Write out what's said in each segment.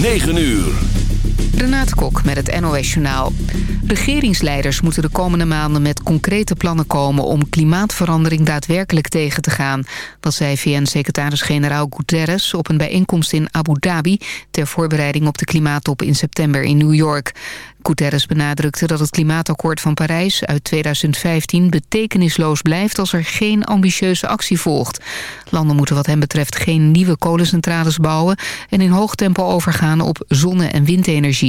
9 uur. Renate Kok met het NOS Journaal. Regeringsleiders moeten de komende maanden met concrete plannen komen... om klimaatverandering daadwerkelijk tegen te gaan. Dat zei VN-secretaris-generaal Guterres op een bijeenkomst in Abu Dhabi... ter voorbereiding op de klimaattop in september in New York. Guterres benadrukte dat het klimaatakkoord van Parijs uit 2015 betekenisloos blijft als er geen ambitieuze actie volgt. Landen moeten wat hem betreft geen nieuwe kolencentrales bouwen en in hoog tempo overgaan op zonne- en windenergie.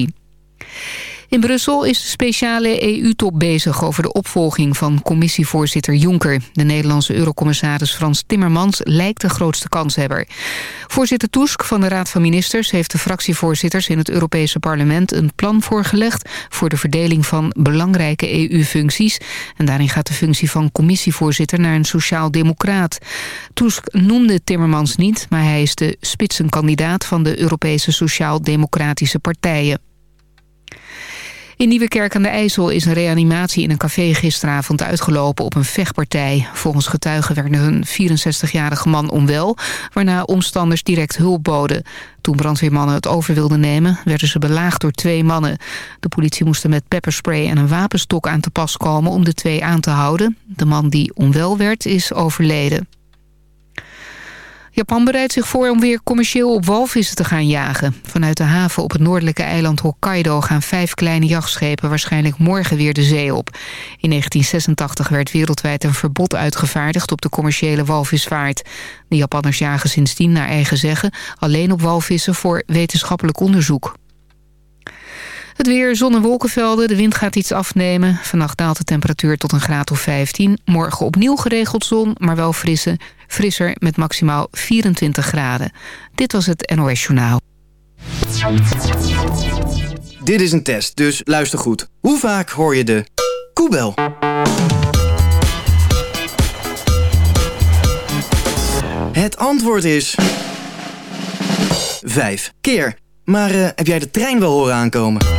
In Brussel is de speciale EU-top bezig over de opvolging van commissievoorzitter Juncker. De Nederlandse eurocommissaris Frans Timmermans lijkt de grootste kanshebber. Voorzitter Tusk van de Raad van Ministers heeft de fractievoorzitters in het Europese parlement een plan voorgelegd voor de verdeling van belangrijke EU-functies. En daarin gaat de functie van commissievoorzitter naar een sociaal-democraat. Tusk noemde Timmermans niet, maar hij is de spitsenkandidaat van de Europese sociaal-democratische partijen. In Nieuwekerk aan de IJssel is een reanimatie in een café gisteravond uitgelopen op een vechtpartij. Volgens getuigen werd een 64-jarige man onwel, waarna omstanders direct hulp boden. Toen brandweermannen het over wilden nemen, werden ze belaagd door twee mannen. De politie moest er met pepperspray en een wapenstok aan te pas komen om de twee aan te houden. De man die onwel werd, is overleden. Japan bereidt zich voor om weer commercieel op walvissen te gaan jagen. Vanuit de haven op het noordelijke eiland Hokkaido gaan vijf kleine jachtschepen waarschijnlijk morgen weer de zee op. In 1986 werd wereldwijd een verbod uitgevaardigd op de commerciële walvisvaart. De Japanners jagen sindsdien naar eigen zeggen alleen op walvissen voor wetenschappelijk onderzoek. Het weer, zon- en wolkenvelden. De wind gaat iets afnemen. Vannacht daalt de temperatuur tot een graad of 15. Morgen opnieuw geregeld zon, maar wel frisse, frisser met maximaal 24 graden. Dit was het NOS Journaal. Dit is een test, dus luister goed. Hoe vaak hoor je de koebel? Het antwoord is... Vijf keer. Maar uh, heb jij de trein wel horen aankomen?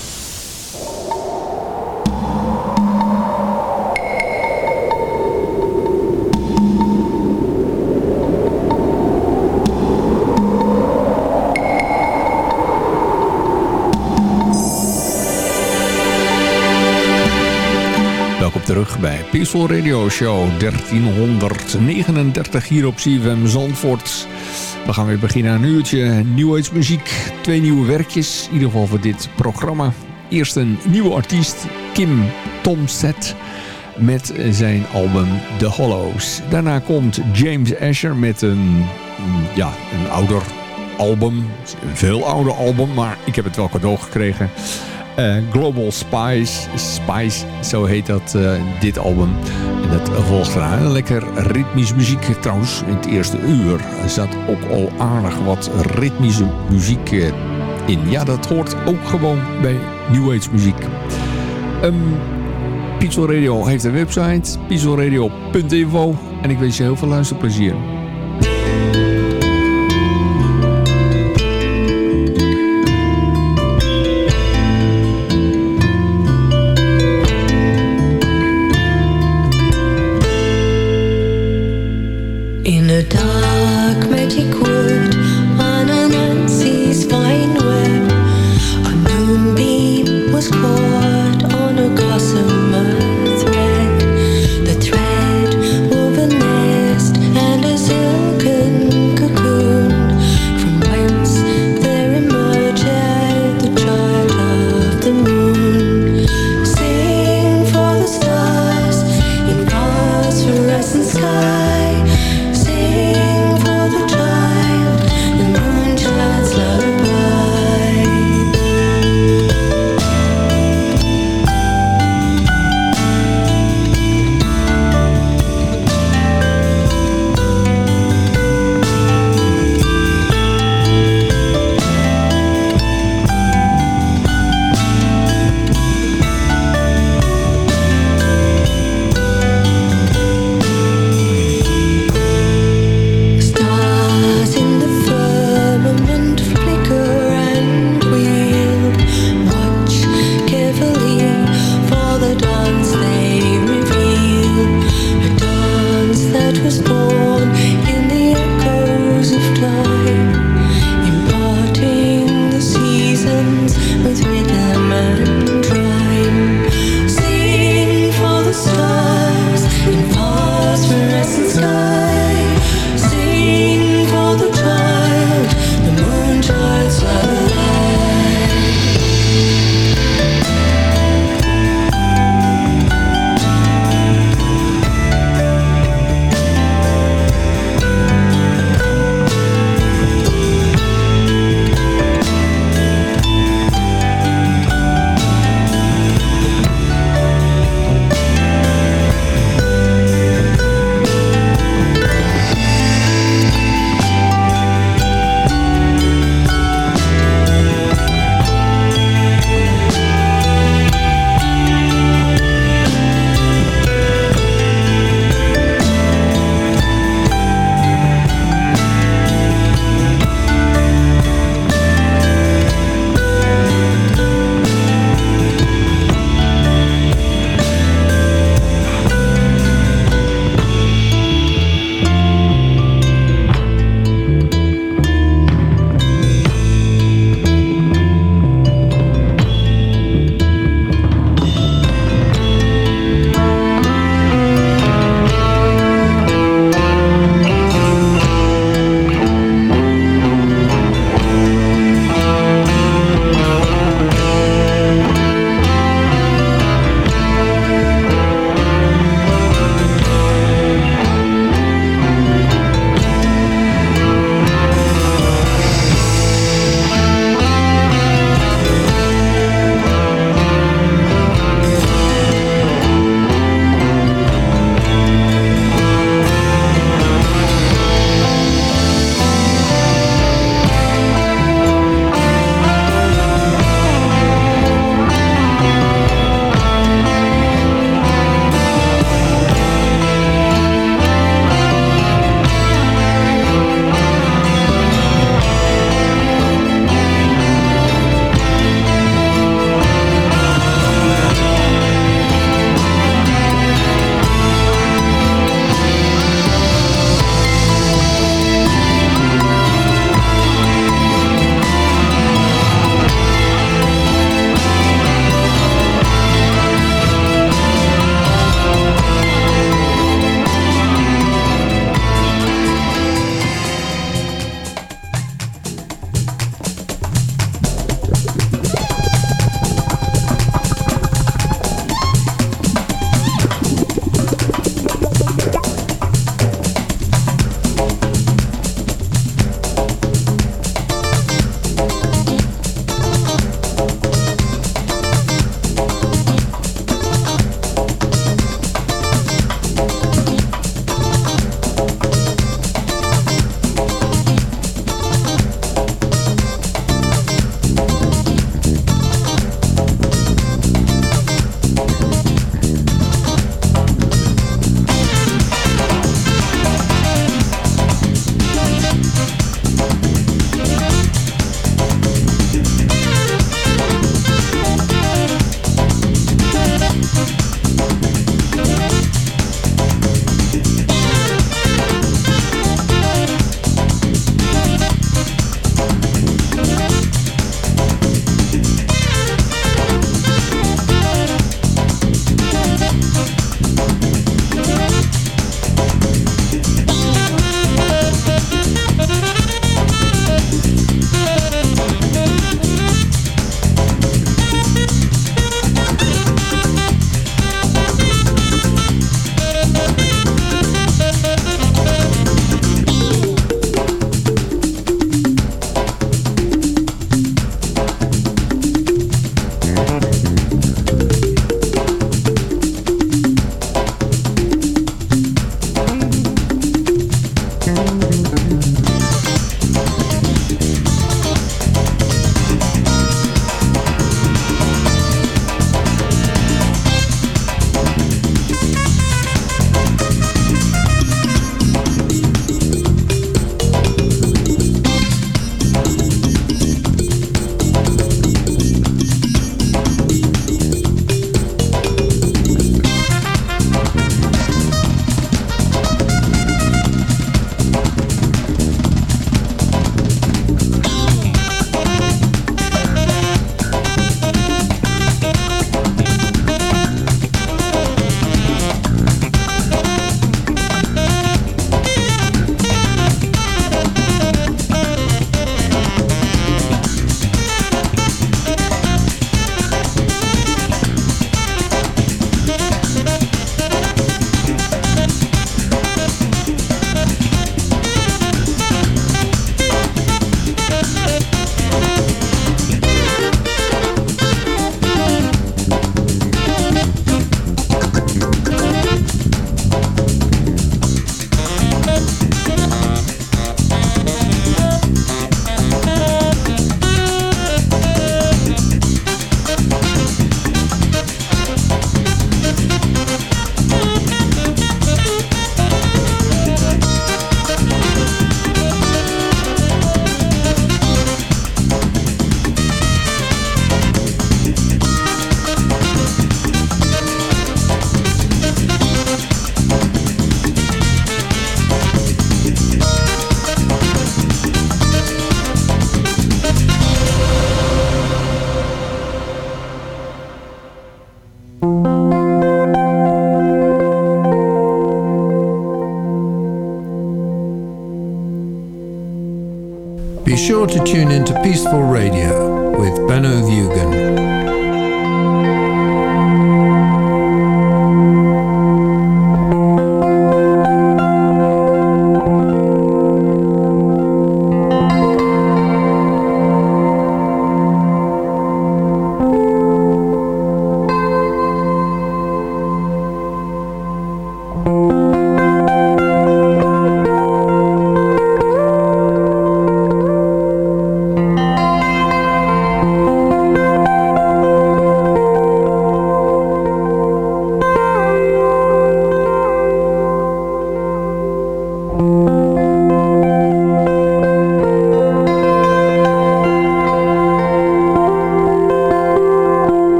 Peaceful Radio Show 1339 hier op CFM Zandvoort. We gaan weer beginnen aan een uurtje New Age muziek. Twee nieuwe werkjes, in ieder geval voor dit programma. Eerst een nieuwe artiest, Kim Tomset met zijn album The Hollows. Daarna komt James Asher met een, ja, een ouder album. Een veel ouder album, maar ik heb het wel cadeau gekregen. Uh, Global Spice, Spice, zo heet dat, uh, dit album. En dat volgt eraan. Lekker ritmische muziek. Trouwens, in het eerste uur zat ook al aardig wat ritmische muziek in. Ja, dat hoort ook gewoon bij New Age muziek. Um, Pixel Radio heeft een website, pixelradio.info. En ik wens je heel veel luisterplezier.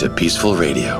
To Peaceful Radio.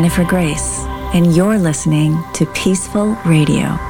Jennifer Grace, and you're listening to Peaceful Radio.